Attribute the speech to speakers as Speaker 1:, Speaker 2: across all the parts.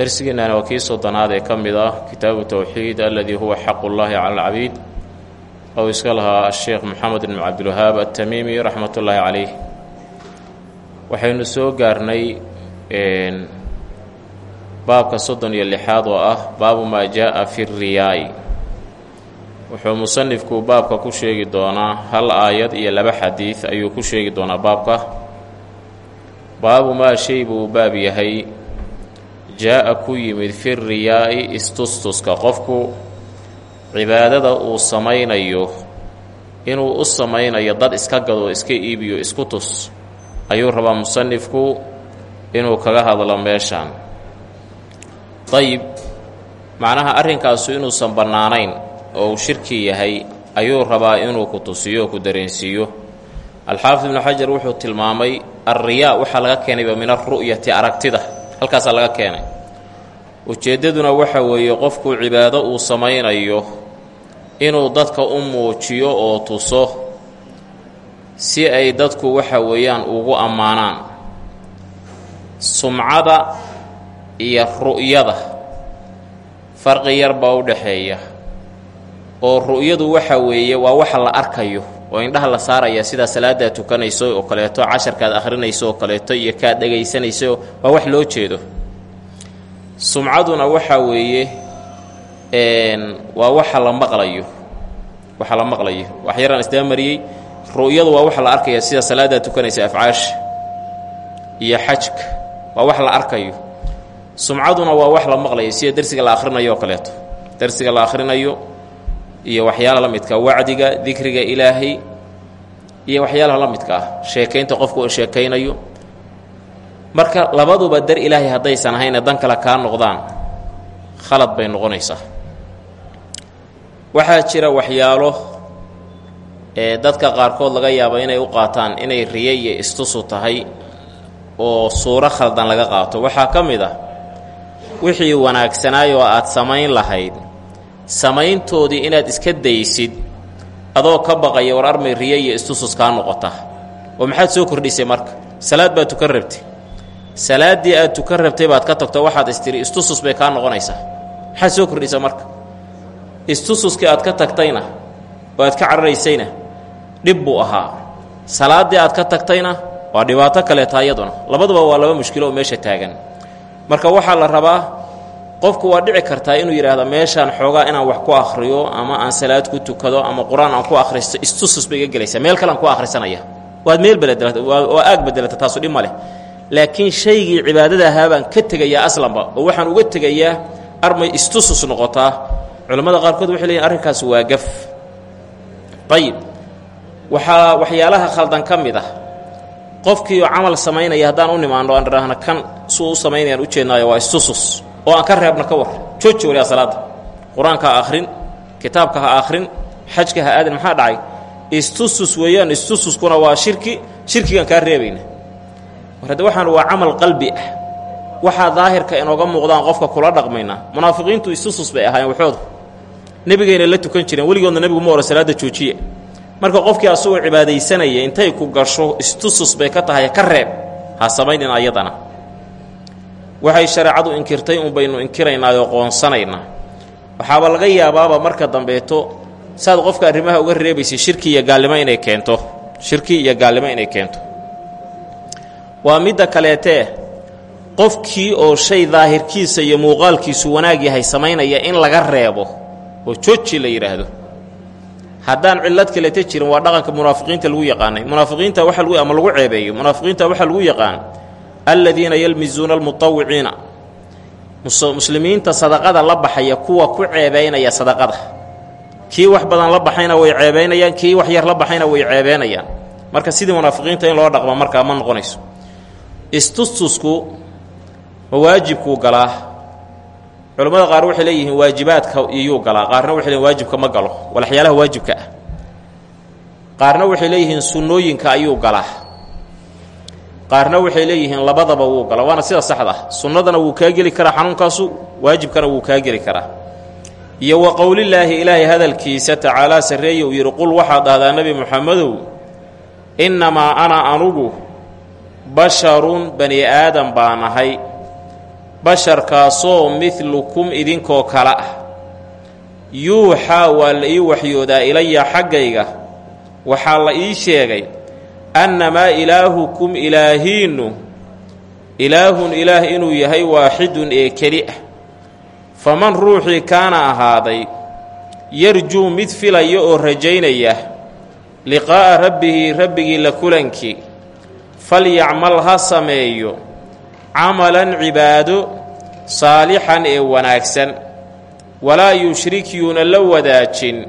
Speaker 1: darsigeennana waa kii soddonaad ee ka mid ah kitaabu towxiid aladii huwa xaqu llaahi cala alcabiid ou iska lahaa asheekh moxamed ibn cabdilwahaab atamiimi raxmat ullaahi caleyh waxaynu soo gaarnay baabka soddon iyo lixaad oo ah baabu maa jaa fi riyaa'i. Wuxuu musanifku baabka ku sheegi doonaa hal aayad iyo laba xadiid ayuu ku sheegi doonaa baabka. Baabu maa shay buu baab yahay jaa-a ku yimid fi riyaa'i istustuska. Qofku cibaadada uu samaynayo inuu u samaynayo dad iska gado iska iibiyo isku tus ayuu rabaa musanifku inuu kaga hadlo meeshaan. Dayib macnaha arrinkaasu inuusan bannaanayn oo uu shirki yahay ayuu rabaa inuu ku tusiyo oo ku dareensiiyo. Alxaafid ibnu xajar wuxuu tilmaamay alriyaa waxaa laga keenayba min alru'yati aragtida halkaasaa laga keenay. Ujeeddaduna waxa weeye qofku cibaado uu samaynayo inuu dadka u muujiyo oo tuso si ay dadku waxa weeyaan ugu ammaanaan. Sumcada iyo ru'yada farqi yar baa u dhexeeya oo ru'yadu waxa weeye waa waxa la arkayo oo indhaha la saaraya sidaa salaadaad tukanayso oo kaleeto casharkaad akhrinayso oo kaleeto iyo kaad dhegaysanayso waa wax loo jeedo. Sumcaduna waxa weeye waa waxa la maqlayo waxa la maqlayo. Wax yaraan isdabamariyey ru'yadu waa waxa la arkaya sida salaadaad tukanaysa afcaasha iyo xajka. Waa wax la arkayo. Sumcaduna waa wax la maqlayo sida dersiga la akhrinayo oo kaleeto. Dersiga la akhrinayo iyo waxyaalaha la midka wacdiga dikriga ilaahay iyo waxyaalaha la midka ah sheekaynta qofku uu sheekaynayo. Marka labaduba dar ilaahay haddaysan ahayne dan kale kaa noqdaan khalad bay noqonaysaa. Waxaa jira waxyaalo ee dadka qaarkood laga yaabo inay u qaataan inay riye iyo istusu tahay oo suuro khaldan laga qaato. Waxaa ka mid ah wixii wanaagsanaay oo aad samayn lahayd samayntoodii inaad iska daysid adoo ka baqaya war armay riye iyo istusus kaa noqota. Oo maxaad soo kordhisay marka? Salaad baad tukan rabtay. Salaaddii aad tukan rabtay baad ka tagto waxaad istiri istusus bay kaa noqonaysaa. Maxaad soo kordhisa marka? Istususkii aad ka tagtayna oo aad ka cararaysayna dhib buu ahaa. Salaaddii aad ka tagtayna waa dhibaato kaleeta iyaduna. Labaduba waa laba mushkilo oo meesha taagan. Marka waxaa la rabaa qofku waa dhici kartaa inuu yidhaahdo meeshaan xoogaa inaan wax ku akhriyo ama aan salaad ku tukado ama qur'aan aan ku akhristo istusus bay iga gelaysaa. Meel kale aan ku akhrisanaya. Waad meel waa aag bedelata taasu dhib ma leh. Laakiin shaygii cibaadada ahaa baan ka tegayaa aslanba oo waxaan uga tegayaa armay istusus noqotaa culammada qaarkood waxay leeyihiin arrinkaas waa gaf. Ayib waxaa waxyaalaha khaldan ka mid ah. Qofkiioo camal samaynaya haddaan u nimaano aan idhaahno kan suu u samaynayaan ujeednaayo waa istusus oo aan ka reebna ka war. Jooji waliyaa salaadda qur'aanka ha akhrin kitaabka ha akhrin xajka ha aadin maxaa dhacay? Istusus weeyaan istususkuna waa shirki shirkigaan kaa reebayna. War hadde waxaan waa camal qalbi ah waxaa daahirka inooga muuqdaan qofka kula dhaqmayna munaafiqiintu istusus bay ahaayeen waxooda nebigayna la tukan jireen weligoodna nebigu ma ohan salaadda joojiye. Marka qofkii asagoo cibaadaysanaya intay ku gasho istusus bay ka tahay ka reeb. Ha samaynin ayadana waxay shareecadu inkirtay un baynu inkiraynaayoo qoonsanaynaa waxaaba laga yaabaaba marka dambeeto saad qofka arrimaha uga reebaysay shirki iyo gaalnimo inay keento. Shirki iyo gaalnimo inay keento. Waa midda kaleetee qofkii oo shay daahirkiisa iyo muuqaalkiisu wanaag yahay samaynaya in laga reebo oo jooji la yidhaahdo haddaan cillad kaleta jirin waa dhaqanka munaafiqiinta lagu yaqaanay. Munaafiqiinta waxa lagu ama lagu ceebeeyo. Munaafiqiinta waxaa lagu yaqaan aladiina yalmizuuna almutawiciina muslimiinta sadaqada la baxaya kuwa ku ceebaynaya sadaqada. Kii wax badan la baxayna way ceebaynayaan kii wax yar la baxayna way ceebeynayaan marka sidii munaafiqiinta in loo dhaqmo markaa ma noqonayso. Istustusku ma waajibkuu galaa culammada qaar waxay leeyihiin waajibaadka iyuu galaa qaarna waxay leeyihiin waajibka ma galo. Walaxyaalaha waajibka ah. Qaarna waxay leeyihiin sunnooyinka ayuu galaa qaarna waxay leeyihiin labadaba wuu gala waana sida saxda ah. Sunnadana wuu kaa geli karaa xanuunkaasu waajibkana wuu kaa geli karaa. Iyo wa qowlillaahi ilaahay hadalkiisa tacaalaa sarreeye uu yidhi qul waxaad dhahdaa nebi muxamedow innamaa ana anugu basharun bani aadam baan ahay basharkaasoo midlukum idinkoo kale ah. Yuuxaa waa la ii waxyoodaa ilaya xaggayga. Waxaa la ii sheegay annamaa ilaahukum ilaahiinnu ilaahun ilaah inuu yahay waaxidun ee keli ah faman ruuxii kaana ahaaday yarjuu mid filaya oo rajaynaya liqaa'a rabbihi rabbigii la kulankii falyacmal ha sameeyo camalan cibaado saalixan ee wanaagsan walaa yushrik yuuna la wadaajin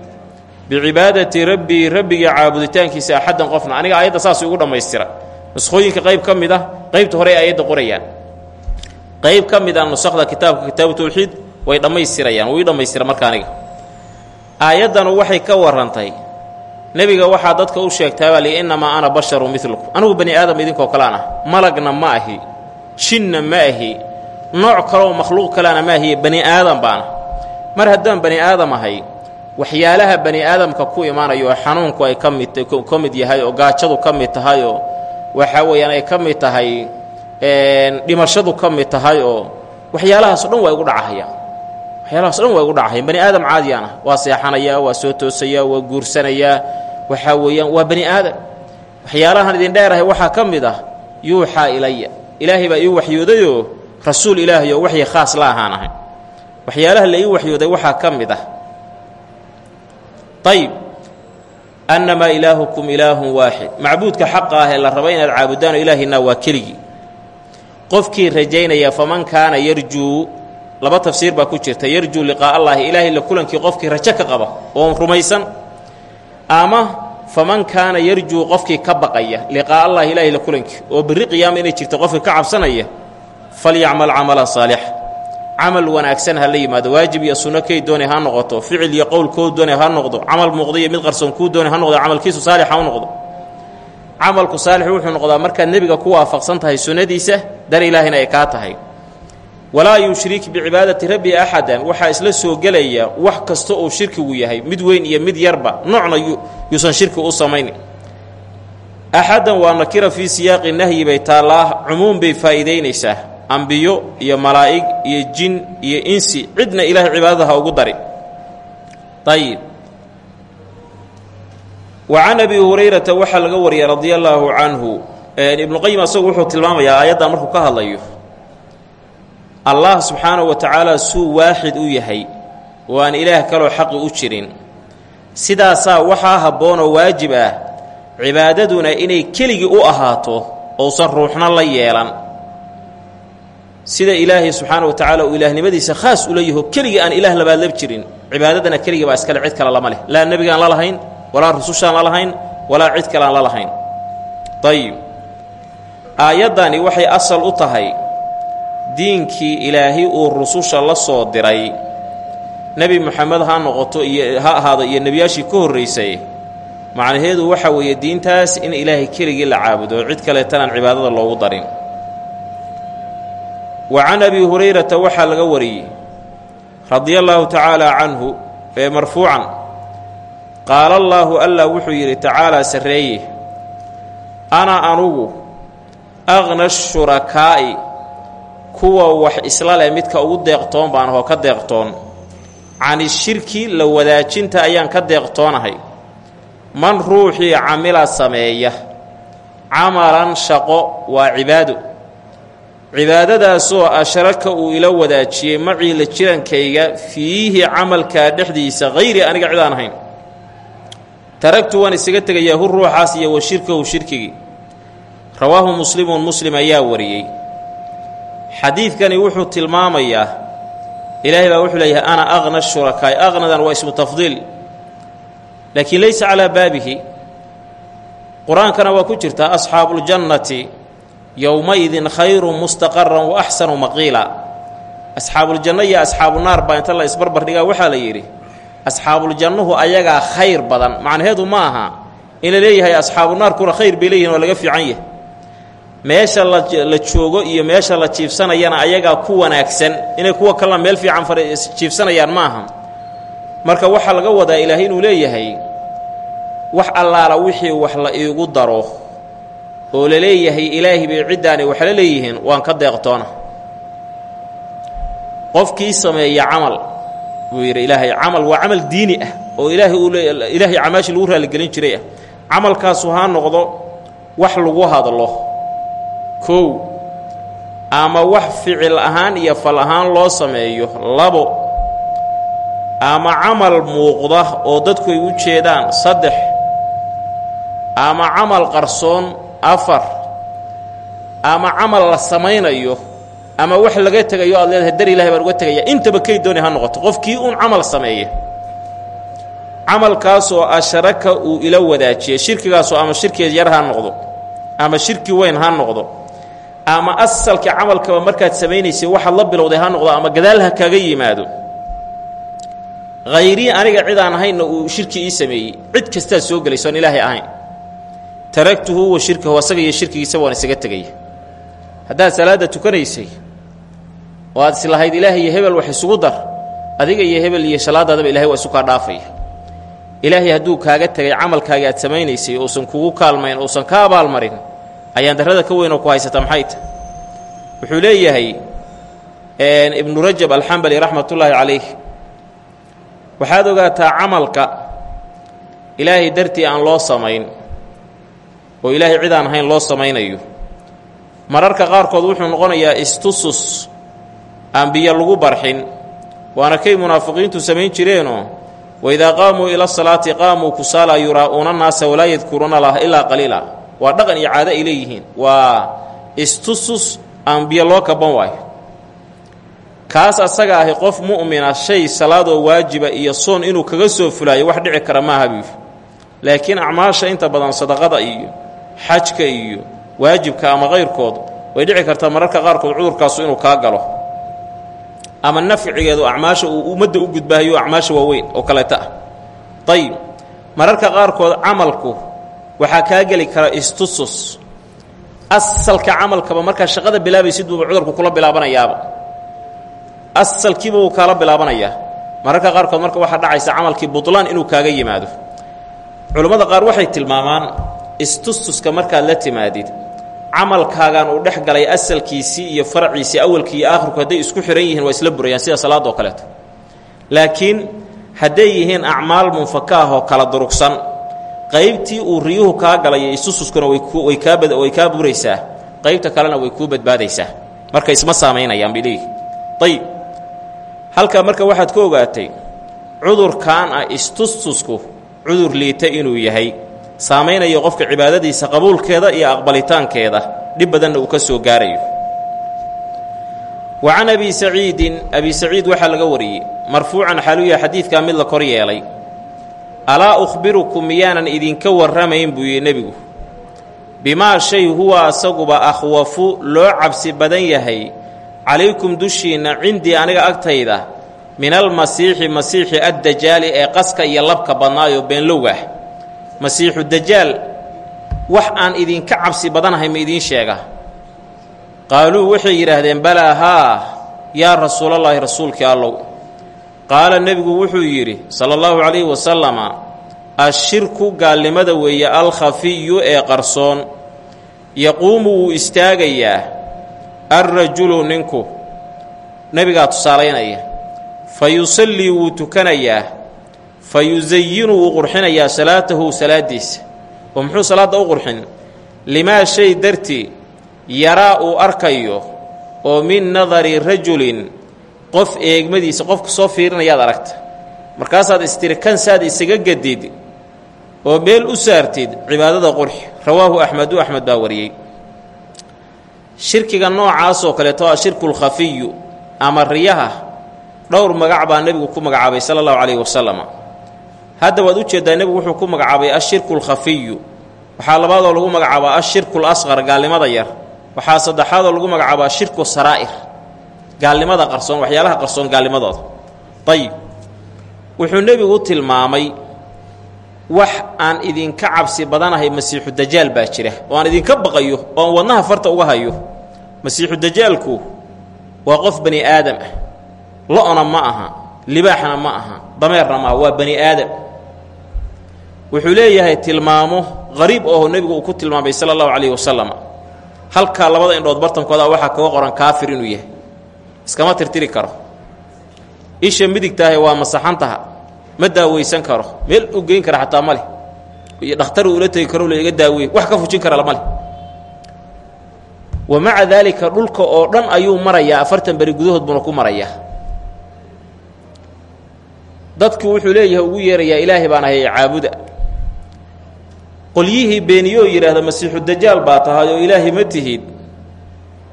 Speaker 1: bicibaadati rabbihi rabbiga caabuditaankiisa axaddan qofna. Aniga aayadda saas ugu dhammaystira nuskhooyinka qayb ka mid ah qaybta hore aayadda qorayaan. Qayb ka mid a nusakda kitaabka kitaabu tawxiid way dhammaystirayaan marka aniga. Aayaddanu waxay ka warrantay nebiga waxaa dadka u sheegtaa baa lii innamaa ana basharu midlukum anugu bani aadam idinkoo kalean ah malagna ma ahi jinna ma ahi nooc kaleoo makhluuq kaleana ma ahiye bani aadam baana. Mar haddaan bani aadam ahay waxyaalaha bani aadamka ku imaanayo oo xanuunku ay ka mid yahay oo gaajadu ka mid tahay oo waxaa weeyaan ay ka mid tahay dhimashadu ka mid tahay oo waxyaalahaas o dhan waa igu dhacahaya waxyaalahaas o dhan waa igu dhacahaya bani aadam caadiyaan waa seexanayaa waa soo toosayaa waa guursanayaa waxaa weeyaan waa bani aadam. Waxyaalahan idin dheerahay waxaa ka mid ah yuuxaa ilaya ilaahay baa ii waxyoodayoo rasuul ilaahay oo waxyi khaas la ahaan ahay. Waxyaalaha la ii waxyooday waxaa ka mid ah ayb annamaa ilaahukum ilaahun waaxid macbuudka xaqa ah ee la raba inaad caabudaano ilaahiinaa waa keligii qofkii rajaynaya faman kaana yarjuu laba tafsiir baa ku jirta. Yarjuu liqaa'a allaahi ilaahay la kulankii qofkii rajo ka qaba oon rumaysan. Ama faman kaana yarjuu qofkii ka baqaya liqaa'a allaahi ilaahay la kulankii. Oo berri qiyaama inay jirto qofkii ka cabsanaya falyacmal camalan saalixa camal wanaagsan ha la yimaado waajib iyo sunno kay doonay ha noqoto ficil iyo qowl koo doonay ha noqdo camal muuqda iyo mid qarsoon kuu doonay ha noqdo camalkiisu saalix ha u noqdo. Camalku saalix wuxuu noqdaa markaad nebiga ku waafaqsan tahay sunnadiisa dar ilaahina ay kaa tahay. Walaa yushrik bicibaadati rabbi axadan waxaa isla soo gelaya wax kasta oo shirkigu yahay mid weyn iyo mid yarba noocna yuusan shirki u samayn. Axadan waa nakira fii siyaaqi nahyi bay taallaa cumuum bay faa'iidaynaysaa ambiyo iyo malaa'ig iyo jin iyo insi cidna ilaahay cibaadada ha ugu dari. Ayib wa can abi hurayrata waxaa laga wariyay radia allaahu canhu ibnuqayim asagu wuxuu tilmaamayaa aayaddan markuu ka hadlayo. Allah subxaanahu wa tacaala suu waaxid u yahay oo aan ilaah kaloo xaqi u jirin. Sidaasaa waxaa habboonoo waajib ah cibaadaduna inay keligii u ahaato ousan ruuxna la yeelan sida ilaahay subxaana wa tacaala uu ilaahnimadiisa khaas u leeyaho keligii aan ilaah labaadlab jirin cibaadadana keligii baa iskale cid kale lama leh. Laa nebigaan la lahayn walaa rusushaan la lahayn walaa cid kale aan la lahayn ayib aayaddani waxay asal u tahay diinkii ilaahay uu rususha la soo diray nebi moxamed ha noqoto iyo ha ahaado iyo nebiyaashii ka horraysay macnaheedu waxa weeye diintaas in ilaahay keligii la caabudo cid kaleetanaan cibaadada loogu darin wa can abi hurayrata waxaa laga wariyey radia allaahu tacaala canhu ee marfuucan. Qaala allaahu allah wuxuu yidhi tacaalaa sarreeye ana anugu aqna shurakaa'i kuwa wax isla leh midka ugu deeqtoon baan ahoo ka deeqtoon. Cani shirki la wadaajinta ayaan ka deeqtoonahay. Man ruuxii camila sameeya camalan shaqo waa cibaado cibaadadaasoo ashraka uu ila wadaajiyey macii la jirankayga fiihi camalkaa dhexdiisa hayri aniga cid aan ahayn. Taragtu waan isaga tegayaa hu ruuxaas iyo wa shirkahu shirkigii. Rawaahu muslimun muslim ayaa wariyey. Xadiidkani wuxuu tilmaamayaa ilaahay baa wuxuu leeyahay ana aqna shurakaa'i aqnadan waa ismu tafdiil. Laakiin laysa calaa baabihi. Qur'aankana waa ku jirtaa asxaabuuljannati yowmaidin khayru mustaqaran wa axsanu maqiila asxaabuuljanno iyo asxaabunaar baa inta la isbarbardhigaa waxaa la yidhi asxaabuljannuhu ayagaa khayr badan macnaheedu ma aha in la leeyahay asxaabunaarkuna khayr bay leeyihiin oo laga fiican yahay meesha la joogo iyo meesha la jiifsanayana ayagaa ku wanaagsan inay kuwa kalena meel fiican jiifsanayaan ma aha marka waxaa laga wadaa ilaahay inuu leeyahay wax allaala wixii wax la iigu daro oo la leeyahay ilaahi bay ciddaani waxla leeyihiin waan ka deeqtoona. Qofkii sameeya camal buu yidhi ilaahay camal waa camal diini ah oo ilaahay uu ilaahay camaashi lagu raaligelin jiray ah. Camalkaasu ha noqdo wax lagu hadlo. Kow ama wax ficil ahaan iyo fal ahaan loo sameeyo labo ama camal muuqda oo dadku ay u jeedaan saddex ama camal qarsoon afar ama camal la samaynayo ama wax laga tegayo aad leedahay dar ilahay baan uga tegaya. Intaba kay dooni ha noqoto. Qofkii uun camal sameeya camalkaasoo ashraka uu ila wadaajiyey shirkigaasoo ama shirki yar ha noqdo ama shirki weyn ha noqdo ama asalka camalkaba markaad samaynaysay waxaad la bilowday ha noqdo ama gadaal ha kaga yimaado. Hayrii aniga cid aan ahaynna uu shirki ii sameeyey. Cid kastaad soo gelayso aan ilaahay ahayn taragtuhu wa shirkahu asaga iyo shirkigiisa waan isaga tegaya haddaad salaadda tukanaysay oo aad islahayd ilaah iyo hebel wax isugu dar adiga iyo hebel iyo salaadaadaba ilahay waa isu kaa dhaafaya ilaahay hadduu kaaga tegay camalkaagii aad samaynaysay uusan kugu kaalmayn uusan ka abaalmarin ayaan darrada ka weynoo ku haysata maxay tahy wuxuu leeyahay ibnu rajab alxambali raxmatullaahi calayh waxaad ogaataa camalka ilaahay dartii aan loo samayn oo ilaahay cid aan ahayn loo samaynayo. Mararka qaarkood wuxuu noqonayaa istusus aan biyo lagu barxin. Waana kay munaafiqiintu samayn jireenoo waidaa qaamuu ila salaati qaamuu kusaala yuraa'uuna naasa walaa yadkuruuna allaha ilaa qaliila. Waa dhaqan iyo caado ay leeyihiin. Waa istusus aan biyo loo kaban waayo. Kaas asaga ahi qof mu'mina shay salaadoo waajiba iyo soon inuu kaga soo fulaayo wax dhici kara maaha buu laakiin acmaasha inta badan sadaqada iyo xajka iyo waajibka ama kayrkood way dhici kartaa mararka qaarkood cudurkaasu inuu kaa galo. Ama nafcigeedu acmaasha uu ummadda u gudbaayo acmaasha waaweyn oo kaleeta ah. Ayib mararka qaarkood camalku waxaa kaa geli kara istusus. Asalka camalkaba markaa shaqada bilaabaysid buuba cudurku kula bilaabanayaaba. Asalkiiba wuu kaala bilaabanayaa mararka qaarkood marka waxaa dhacaysa camalkii butlaan inuu kaaga yimaado. Culammada qaar waxay tilmaamaan istustuska markaad la timaadid camalkaagan uu dhex galay asalkiisii iyo faraciisii awalkii iyo aakhirku hadday isku xihan yihiin waa isla burayaan sida salaada oo kaleeto. Laakiin hadday yihiin acmaal munfaka ah oo kala durugsan qaybtii uu riyuhu kaa galay istustuskuna way kaa buraysaa qaybta kalena way kuu badbaadaysaa. Marka isma saamaynayaan bay leeyihi ayib marka waxaad ka ogaatay cudurkan ah istustusku cudur liita inuu yahay saamaynayo qofka cibaadadiisa qabuulkeeda iyo aqbalitaankeeda. Dhib badanna uu ka soo gaarayo. Wa can abi saciidin abi saciid waxaa laga wariyey. Marfuucan xaluya xadiidkaa mid la kor yeelay. Alaa ukhbirukum miyaanan idinka warramayn buu yihi nebigu. Bimaa shay huwa asaguba akhwafu loo cabsi badan yahay. Calaykum dushiinna cindii aniga agtayda min almasiixi masiixi addajaali ee qaska iyo labka badnaayoo beenlowga ah masiixu dajaal wax aan idinka cabsi badanahay ma idiin sheega. Qaaluu waxay yidhaahdeen balaa haa yaa rasuulallaahi rasuulkii allow. Qaala nebigu wuxuu yidhi sala allahu calayhi wasalama ashirku gaalnimada weeye alkhafiyu ee qarsoon yaquumu wuu istaagayaa alrajulu ninku. Nebigaa tusaalaynaya fa yusallii wuu tukanayaa fa yusayinu wuu qurxinayaa salaatahu salaadiisa. Oo muxuu salaadda u qurxin? Limaa shay dartii yaraa uu arkayo oo min nadari rajulin qof eegmadiisa qofka soo fiirinayaad aragta. Markaasaad istiri kansaad isaga gadid oo meel u saartid cibaadada qurxi rawaahu axmedu axmed baa wariyey. Shirkiga noocaasoo kaleeto ah shirkulkhafiyu ama riyaha. Dhowr magac baa nebigu ku magacaabay sala allahu calayhi wasalam hadda waad u jeeddaa nebigu wuxuu ku magacaabay ashirku lkhafiyu waxaa labaadoo lagu magacaabaa ashirku lasqar gaalnimada yar. Waxaa saddexaadoo lagu magacaabaa shirku saraa'ir gaalnimada qarsoon waxyaalaha qarsoon gaalnimadooda. Ayib wuxuu nebigu tilmaamay wax aan idinka cabsi badanahay masiixu dajaal baa jira. Oo aan idinka baqayo oo aan wadnaha farta uga hayo. Masiixu dajaalku waa qof bani aadam ah. Lo-na ma aha libaaxna ma aha dameerna maaha waa bani aadam wuxuu leeyahay tilmaamo qariib oo nebigu uu ku tilmaamay sala allahu calayhi wasalam halkaa labada indhood bartankooda waxaa kaga qoran kaafir inuu yahay. Iskama tirtiri karo. Isha midigtaahe waa masaxantaha. Ma daaweysan karo. Meel u geyn kara xataa ma leh. Iyo dhakhtar ula tegi karo la iga wax ka fujin kara lama leh. Wa daalika dhulka oo dhan ayuu marayaa. Afartan beri gudahood buuna ku marayaa. Dadku wuxuu leeyahay ugu yeerayaa ilaahay baan ahay caabuda qolyihii beeniyoo yidhaahda masiixu dajaal baa tahay oo ilaahay ma tihid.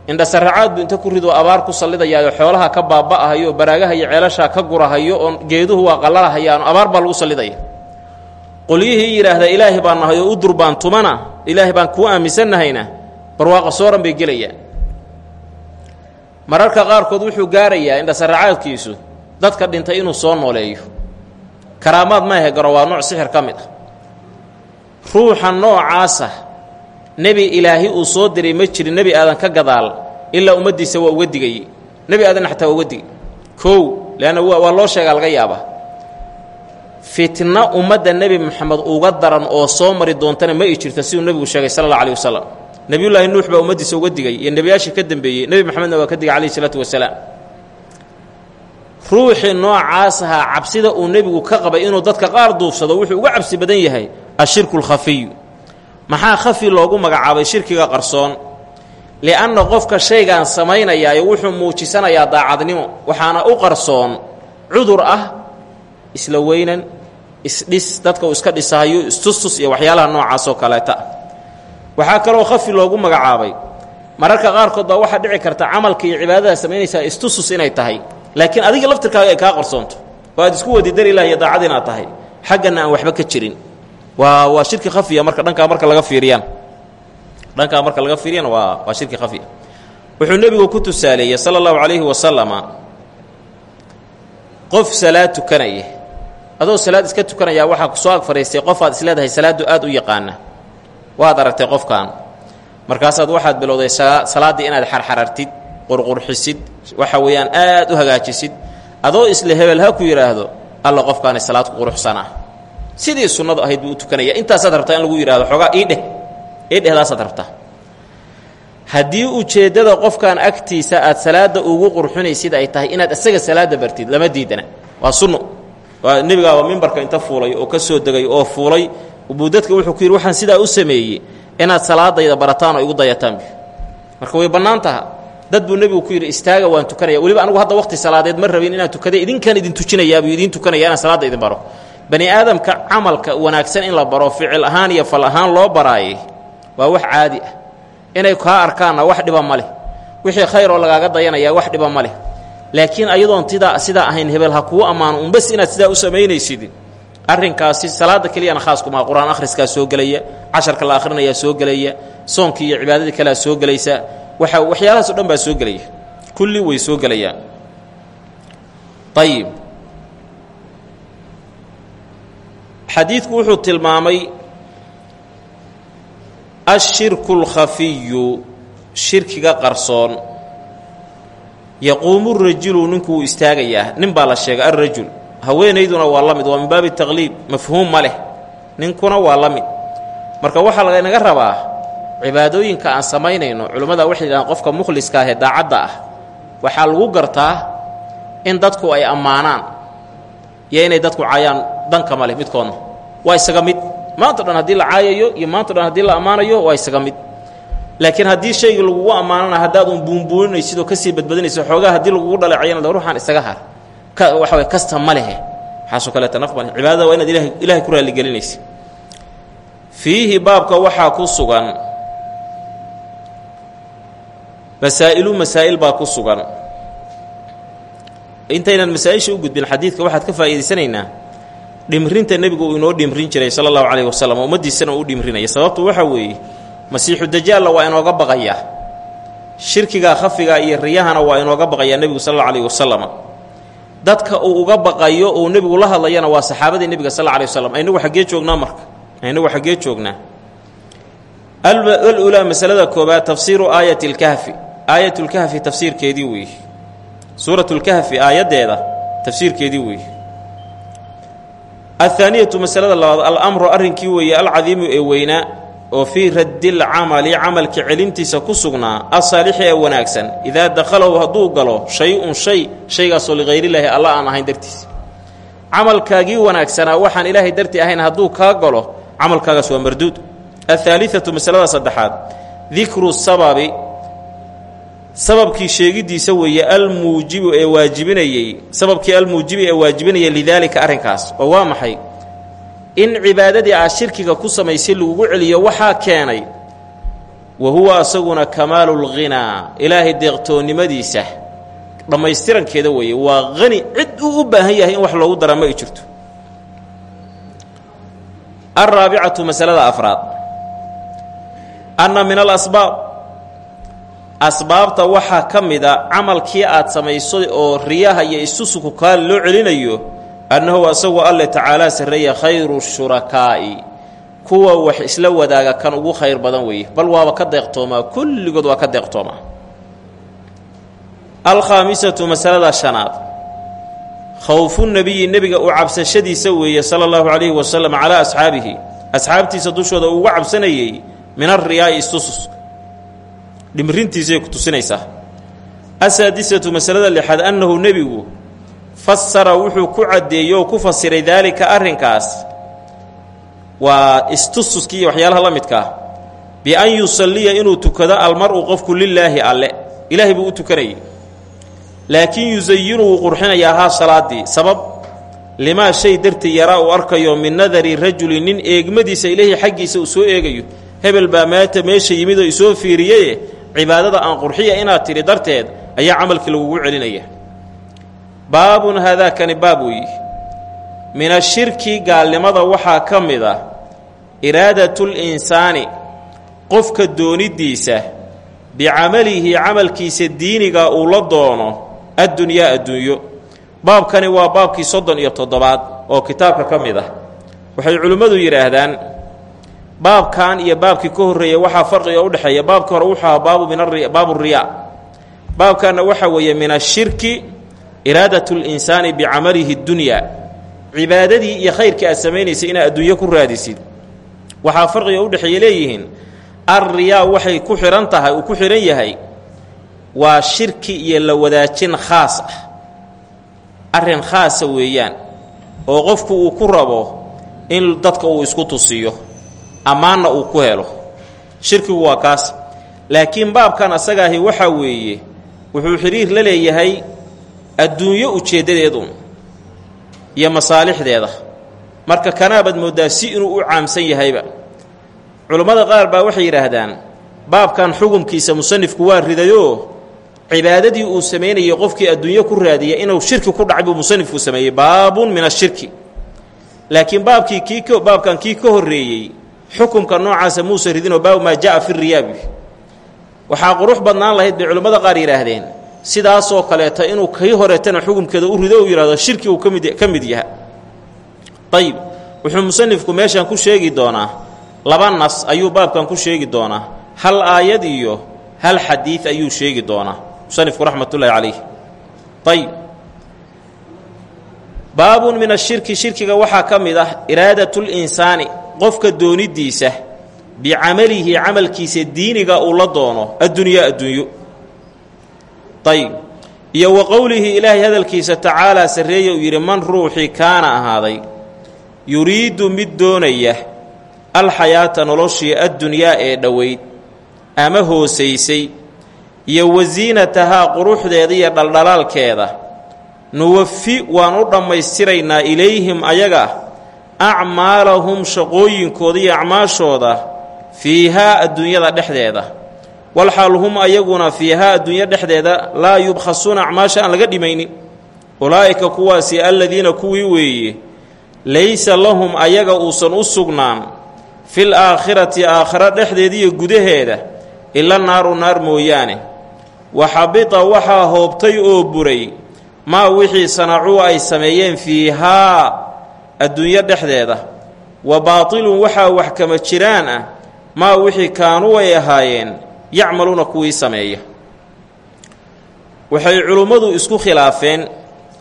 Speaker 1: Indhasaracaad buu inta ku ridoo abaar ku sallidayaayo xoolaha ka baaba'ahayo baraagaha iyo ceelashaa ka gurahayo oo geeduhu waa qallalahayaan abaar baa lagu sallidaya. Qolyihii yidhaahda ilaahay baan nahay u durbaan tumana ilaahay baan kuu aaminsannahayna barwaaqa sooran bay gelayaan. Mararka qaarkood wuxuu gaarayaa indhasaracaadkiisu dadka dhintay inuu soo nooleeyo. Karaamaad maahe garo waa nooc sixir ka mid ah ruuxa noocaasa nebi ilaahi uu soo diray ma jirin nebi aadan ka gadaal ilaa ummaddiisa waa uga digayey nebi aadanna xataa uga digay. Kow leanna waa loo sheegaa laga yaabaa. Fitna ummadda nebi moxamed uga daran oo soo mari doontana ma i jirta siduu nebigu sheegay sala alla alih wasalam nebiyullaahi nuux baa ummaddiisa uga digay iyo nebiyaashii ka dembeeyey nebi moxamedna waa ka digay calayhi isalaatu wasalaam ruuxii noocaas ahaa cabsida uu nebigu ka qabay inuu dadka qaar duufsado wuxuu uga cabsi badan yahay ashirku lkhafiyu maxaa khafi loogu magacaabay shirkiga qarsoon? Li'anna qofka shaygaan samaynayaayo wuxuu muujisanayaa daacadnimo waxaana u qarsoon cudur ah isla weynan isdhis dadka uu iska dhisahayo istustus iyo waxyaalaha noocaasoo kaleeta. Ah waxaa kaloo khafi loogu magacaabay. Mararka qaarkood baa waxaa dhici karta camalka iyo cibaadada samaynaysaa istustus inay tahay laakiin adiga laftirkaaga ay kaa qarsoonto oo aad isku wadi dar ilah iyo daacad inaad tahay xaggana aan waxba ka jirin. Waa waa shirki khafiya marka dhankaa marka laga fiiriyaan. Dhankaa marka laga fiiriyana waa waa shirki khafiya. Wuxuu nebigu ku tusaaleeyey sala allahu calayhi wasalama qof salaad tukanaya adoo salaad iska tukanayaa waxaa ku soo ag fadhiistay qof aad isleedahay salaaddu aad u yaqaana. Waad aragtay qofkan. Markaasaad waxaad bilowday salaaddii inaad xarxarartid qurqurxisid. Waxa weeyaan aad u hagaajisid. Adoo isle hebel ha ku yidhaahdo alla qofkaani salaad ku sidii sunnadu ahayd buu u tukanaya. Intaasaad rabtaa in lagu yidhahdo xoogaa iidheh iidhehdaasaad rabtaa. Haddii ujeeddada qofkan agtiisa aad salaadda ugu qurxinaysid ay tahay inaad isaga salaadda bartid lama diidana. Waa sunno waa nebigaaba mimbarka inta fuulay oo ka soo degay oo fuulay. Buu wuxuu ku yidhi waxaan sidaa u sameeyey inaad salaadayda barataan oo igu dayataan. Marka way bannaan taha dad buu nebigu ku yidhi istaaga waan tukanaya. Weliba anigu hadda waqti salaadeed ma rabin inaan tukaday idinkaan idin tujinayaabuu idiin tukanaya inaan salaadda idin baro. Bani aadamka camalka wanaagsan in la baro ficil ahaan iyo fal ahaan loo baraayay waa wax caadi ah. Inay kaa arkaanna wax dhiba ma leh. Wixii khayr oo lagaaga dayanayaa wax dhiba ma leh. Laakiin ayadoon tidaa sidaa ahayn hebel ha kuu ammaano unbas inaad sidaa u samaynaysid arrinkaasi salaadda keliyana khaaskuma qur'aan akhriskaa soo gelaya casharka la akhrinayaa soo gelaya soonkii iyo cibaadadii kalea soo gelaysa waxa waxyaalahaas o dhan baa soo gelaya. Kulli way soo gelayaan. Ayib xadiidku wuxuu tilmaamay ashirku اlkhafiyu shirkiga qarsoon. Yaquumu rajulu ninkuu istaagayaa. Nin baa la sheegay alrajul haweenayduna waa la mid waa min baabi taqliib mafhuum ma leh. Ninkuna waa la mid. Marka waxaa laganaga rabaa cibaadooyinka aan samaynayno culimmada waxay yidhahaan qofka mukhliska ahee daacadda ah waxaa lagu gartaa in dadku ay ammaanaan iyo inay dadku caayaan danka ma leh midkoodna. Waa isaga mid. Maanta dhan haddii la caayayo iyo maanta dhan haddii la ammaanayo waa isaga mid. Laakiin haddii shayga lagugu ammaanana haddaad un buunbuuninaysid oo ka sii badbadinayso xoogaa haddii lagugu dhaleecayana de ruuxaan isaga har waxa way kasta ma lehe. Waxaasoo kaleeta naf cibaadada waa inaad ilahay ku raalligelinaysa fiihi baabka waxaa ku sugan masaa'ilu masaa'il baa ku sugan. Intaynan masaa-isha u gudbin xadiidka waxaad ka faa'iidaysanaynaa dhimrinta nebigu uu inoo dhimrin jiray sala allahu calayhi wasalam ummaddiisana uu dhimrinaya. Sababtu waxaa weeye masiixu dajaalla waa inooga baqayaa shirkiga khafiga iyo riyahana waa inooga baqayaa nebigu sal alla alayhi wasalam dadka uu uga baqayo uu nebigu la hadlayana waa saxaabadii nebiga sal alla alay wasalam aynagu xaggee marka? Aynagu xaggee joognaa alulaa masalada koobaad tafsiiru aayati اlkahfi aayat lkahfi tafsiirkeedii weeye suurat lkahfi aayaddeeda tafsiirkeedii weeye athaaniyatu masalada labaad alamru arrinkii weeye alcadiimu ee weynaa oo fii raddil camali camalka celintiisa ku sugnaa asaalixi ee wanaagsan. Idaa dakhalahu hadduu galo shay-un shay shaygaasoo lihayrillaahi alla aan ahayn dartiis. Camalkaagii wanaagsanaa waxaan ilaahay darti ahayn hadduu kaa galo camalkaagaas waa marduud. Athaalithatu masalada saddexaad dikru sababi sababkii sheegiddiisa weeye almuujibu ee waajibinayey sababkii almuujibi ee waajibinaya lidaalika arrinkaas oo waa maxay? In cibaadadii aad shirkiga ku samaysay lagugu celiyo waxaa keenay wa huwa asaguna kamaalulghinaa ilaahay deeqtoonnimadiisa dhammaystirankeeda weeye waa qani cid uu u baahan yahay in wax loogu daraa ma ay jirto. Alraabicatu masalada afraad. Anna min alasbaab asbaabta waxaa ka mida camalkii aad samaysay oo riyaha iyo isusuku kaali loo celinayo annahu asagu alle tacaalaa sarreeya khayru shurakaa'i. Kuwa wax isla wadaaga kan ugu khayr badan weeye. Bal waaba ka deeqtoomaa kulligood waa ka deeqtoomaa alkhaamisatu masalada shanaad. Khowfu nebiyi nebiga u cabsashadiisa weeye sala allahu calayhi wasalam calaa asxaabihi. Asxaabtiisa dushooda uga cabsanayey min alriyaa'i istusus dhimrintiisay ku tusinaysaa. Asaadisatu masalada lixaad annahu nebigu fasara wuxuu ku caddeeyey oo ku fasiray daalika arrinkaas. Waa istususkii iyo waxyaalaha la midkaa bi-an yusalliya inuu tukado almar-u qofku lilaahi alle. Ilaahay buu u tukanayay. Laakiin yusayinu wuu qurxinayaa haa salaadii. Sabab limaa shay dartii yaraa uu arkayo min nadari rajuli nin eegmadiisa ilaahi xaggiisa uu soo eegayo. Hebel baa maanta meesha yimid oo isoo fiiriyaye cibaadada aan qurxiya inaad tidhi darteed ayaa camalkii lagugu celinaya. Baabun haadaakani baab weeye min ashirki gaalnimada waxaa ka mid ah iraadatul insaani qofka dooniddiisa bicamalihi camalkiisa diiniga uu la doono addunyaa adduunyo. Baabkani waa baabkii soddon iyo toddobaad oo kitaabka ka mid ah. Waxay culimmadu yidhaahdaan baabkan iyo baabkii ka horreeya waxaa farqiga u dhexeeya. Baabkii hore wuxuu ahaa baabu min baabu riyaa baabkanna waxaa weeye min ashirki iraadat linsaani bicamalihi dunyaa cibaadadii iyo khayrkii aad samaynaysay inaad adduunyo ku raadisid. Waxaa farqiga u dhexeeya leeyihiin alriyaa waxay ku xidhan tahay uu ku xidhan yahay waa shirki iyo la wadaajin khaas ah. Arrin khaasa weeyaan oo qofku uu ku rabo in dadka uu isku tusiyo ammaanna uu ku helo. Shirkigu waa kaas. Laakiin baabkan asagaahi waxaa weeye wuxuu xidhiir la leeyahay adduunyo ujeeddadeedun iyo masaalixdeeda. Marka kanaabaad mooddaa si inuu u caamsan yahayba. Culummada qaar baa waxay yidhaahdaan baabkan xukumkiisa musanifku waa ridayoo cibaadadii uu samaynayay qofkii adduunyo ku raadiya inuu shirki ku dhacay buu musanifku sameeyey. Baabun min ashirki laakiin baabkii kii baabkan kii ka horreeyey xukumka noocaasa muuse ridinoo baabu maa jaa fi riyaabi. Waxaa qurux badnaan lahayd bay culimmada qaar yidhaahdeen sidaasoo kaleeta inuu kii horeetana xukumkeeda u rido uu yidhahdo shirki uu ka mid ka mid yaha ayib wuxuu musanifku meeshan ku sheegi doonaa laba nas ayuu baabkan ku sheegi doonaa hal aayad iyo hal xadiid ayuu sheegi doonaa musanifku raxmatullaahi calayh. Ayib baabun min ashirki shirkiga waxaa ka mid ah iraadatul insaani qofka dooniddiisa bicamalihi camalkiisa diiniga uu la doono addunyaa addunyo ayib iyo wa qowlihi ilaahay hadalkiisa tacaalaa sarreeya uu yidhi man ruuxii kaana ahaaday yuriidu mid doonaya alxayaata noloshii addunyaa ee dhoweyd ama hoosaysay iyo wasiinatahaa quruxdeeda iyo dhaldhalaalkeeda nuwafi waan u dhammaystiraynaa ilayhim ayaga acmaalahum shaqooyinkooda iyo acmaashooda fiihaa adduunyada dhexdeeda. Walxaal hum ayaguna fiihaa adduunya dhexdeeda laa yubkhasuuna acmaasha aan laga dhimaynin. Ulaa'ika kuwaasi alladiina kuwii weeye laysa lahum ayaga uusan u sugnaan fil aakhirati aakhiro dhexdeediiyo gudaheeda ila naaru naar mooyaane. Waxabita waxaa hoobtay oo buray maa wixii sanacuu ay sameeyeen fiihaa adduunyo dhexdeeda wa baatilun waxaa wax kama jiraan ah maa wixii kaanuu ay ahaayeen yacmaluuna kuwii sameeya. Waxay culummadu isku khilaafeen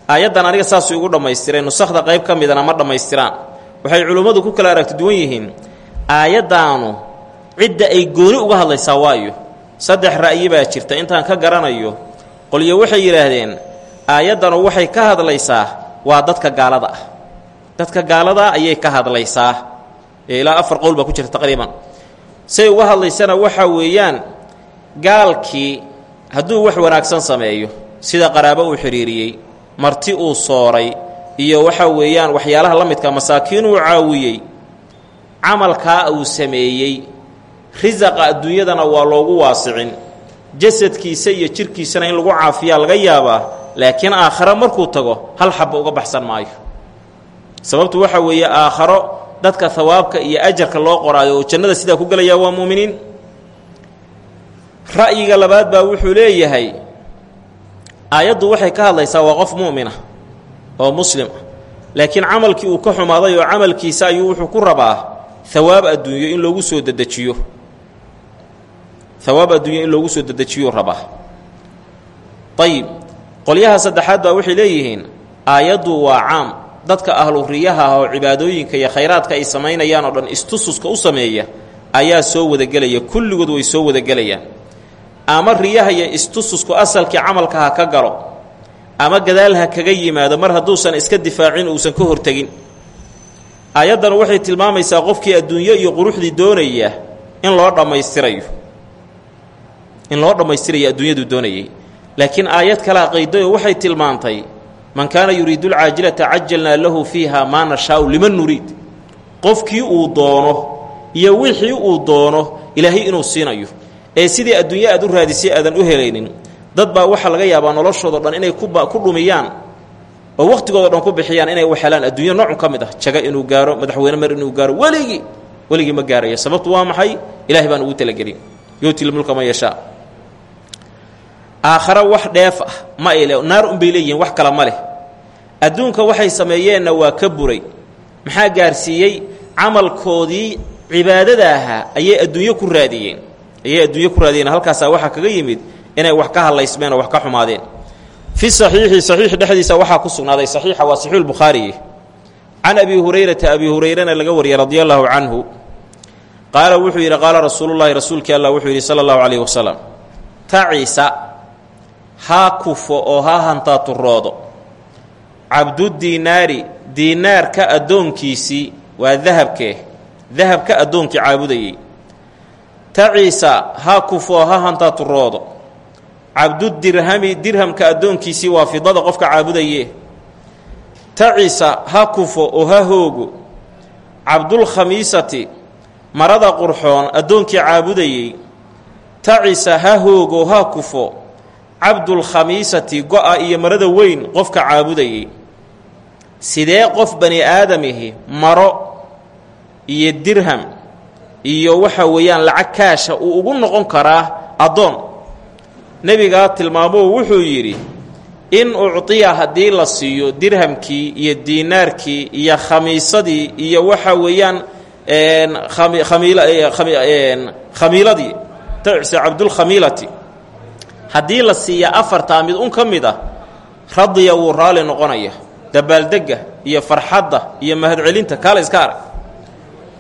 Speaker 1: aayaddan aniga saasuu igu dhammaystireen nusakhda qayb ka midana ma dhammaystiraan. Waxay culummadu ku kala aragti duwan yihiin aayaddaanu cidda ay gooni uga hadlaysaa waayo. Saddex ra'yi baa jirta intaan ka garanayo qolyo waxay yidhaahdeen aayaddanu waxay ka hadlaysaa waa dadka gaalada ah dadka gaalada ayay ka hadlaysaa. Ilaa afar qowl baa ku jirta taqriiban say uga hadlaysana waxaa weeyaan gaalkii hadduu wax wanaagsan sameeyo sida qaraabo uu xidhiiriyey marti uu sooray iyo waxa weeyaan waxyaalaha la midka masaakiin uu caawiyey camalkaa uu sameeyey risaqa adduunyadana waa loogu waasicin. Jasadkiisa iyo jirkiisana in lagu caafiyaa laga yaabaa laakiin aakhare markuu tago hal xabba uga baxsan maayo sababtu waxa weeye aakharo dadka hawaabka iyo ajarka loo qoraayo oo jannada sidaa ku gelayaa waa muuminiin. Ra'yiga labaad baa wuxuu leeyahay aayaddu waxay ka hadlaysaa waa qof mu'mina oo muslim laakiin camalkii uu ka xumaaday oo camalkiisa ayuu wuxuu ku rabaa hawaab adduunyo in loogu soo dedejiyo. Hawaab adduunyo in loogu soo dedejiyuu rabaa ayib qolyaha saddexaad baa waxay leeyihiin aayaddu waa caam dadka ahlu riyaha ah oo cibaadooyinka iyo khayraadka ay samaynayaan oo dhan istususka u sameeya ayaa soo wadagelaya kulligood way soo wadagelayaan. Ama riyaha iyo istususku asalkii camalka ha ka galo ama gadaal ha kaga yimaado mar hadduusan iska difaacin uusan ka hortegin aayaddan waxay tilmaamaysaa qofkii adduunyo iyo quruxdii doonaya in loo dhammaystirayo. In loo dhammaystirayo adduunyadu doonayay. Laakiin aayad kalea qaydayo waxay tilmaantay man kaana yuriidu lcaajilata cajalnaa lahu fiiha maa nashaau liman nuriid. Qofkii uu doono iyo wixii uu doono ilaahay inuu siinayo. Ee sidii adduunyo aad u raadisay aadan u helaynin dad baa waxaa laga yaabaa noloshoodo dhan inay ku dhumiyaan. Oo wakhtigoodo dhan ku bixiyaan inay waxhelaan adduunyo noocun ka mid ah jaga inuu gaaro madaxweyne mar inuu gaaro weligii weligii ma gaaraya sababtu waa maxay? Ilahay baan ugu talagelin. Yuutil mulka man yashaa aakhare wax dheef ah ma ay le naar unbay leeyihiin wax kale ma leh. Adduunka waxay sameeyeenna waa ka buray. Maxaa gaarsiiyey? Camalkoodii cibaadada ahaa ayay adduunyo ku raadiyeen. Ayay adduunyo ku raadiyeen. Halkaasaa waxaa kaga yimid inay wax ka hadlaysmeen wax ka xumaadeen. Fi saxiixi saxiix dhexdiisa waxaa ku sugnaaday. Saxiixa waa saxiixulbukhaariye can abi hurayrata abi hurayrana laga wariyey radia allaahu canhu. Qaala wuxuu yidhi qaala rasuulullaahi rasuulkii allah wuxuu yidhi sala allahu calayhi wasalam tacisa haa kufo oo haa hantaaturoodo cabdudiinaari diinaarka addoonkiisii waa dahabkee dahabka addoonkii caabudayey. Taciisa haa kufo oo ha hantaaturoodo cabdudirhami dirhamka addoonkiisii waa fidada qofka caabudaye tacisa ha kufo oo ha hoogo cabdulkhamiisati marada qurxoon addoonkii caabudayey. Tacisa ha hoogo ha kufo cabdulkhamiisati go-a iyo marada weyn qofka caabudayey sidee qof bani aadamihi maro iyo dirham iyo waxa weeyaan lacag kaasha uu ugu noqon karaa addoon? Nebigaa tilmaamoo wuxuu yidhi in uctiya haddii la siiyo dirhamkii iyo diinaarkii iyo khamiisadii iyo waxa weeyaan khamiiladii tacisa cabdulkhamiilati haddii la siiya afartaa mid un ka mid ah radiya wuu raalli noqonaya. Dabaaldegga iyo farxadda iyo mahadcelinta kaala iska arag.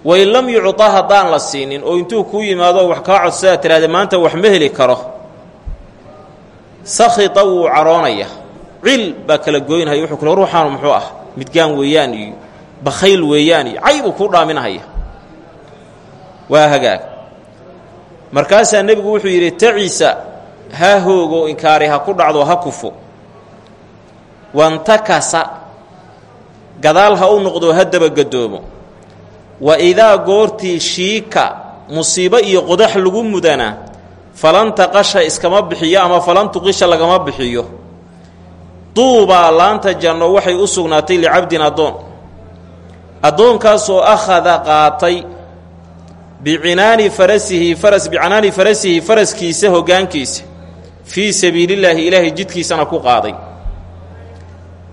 Speaker 1: Wain lam yucطa haddaan la siinin oo intuu kuu yimaado wax kaa codsadaa tiraahda maanta wax ma heli karo. Sakhita wuu caroonaya. Cil baa kala goynahaya wuxuu kule ruuxaanu muxuu ah midgaan weeyaan iyo bakhayl weeyaan iyo caybuu kuu dhaaminahaya waa hagaag. Markaasaa nebigu wuxuu yidhi taciisa ha hoogo inkaari ha ku dhacdo ha kufo. Wantakasa gadaal ha u noqdo ha dabagadoomo. Wa idaa goortii shiika musiibo iyo qodax lagu mudana falan taqasha iskama bixiyo ama falan tuqisha lagama bixiyo. Duubaa laanta janno waxay u sugnaatay licabdin addoon. Addoonkaasoo akhada qaatay bicinaani farasihi faras bicinaani farasihi faraskiisa hoggaankiisa fii sabiilillaahi ilaahay jidkiisana ku qaaday.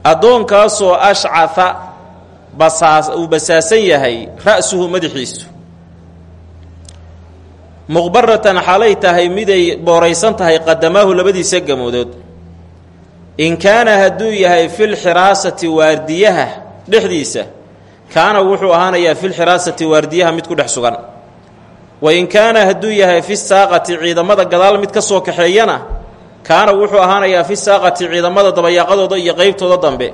Speaker 1: Addoonkaasoo ashcaha basaas uu basaasan yahay ra'suhu madaxiisu. Muqbaratan xaalay tahay miday booraysan tahay qadamaahu labadiisa gamoodood in kaana hadduu yahay filxiraasati waardiyaha dhexdiisa kaana wuxuu ahaanayaa filxiraasati waardiyaha mid ku dhex sugan. Wain kaana hadduu yahay fi saaqati ciidamada gadaal mid ka soo kaxeeyana kaana wuxuu ahaanayaa fi saaqati ciidamada dabayaaqadooda iyo qeybtooda dambe.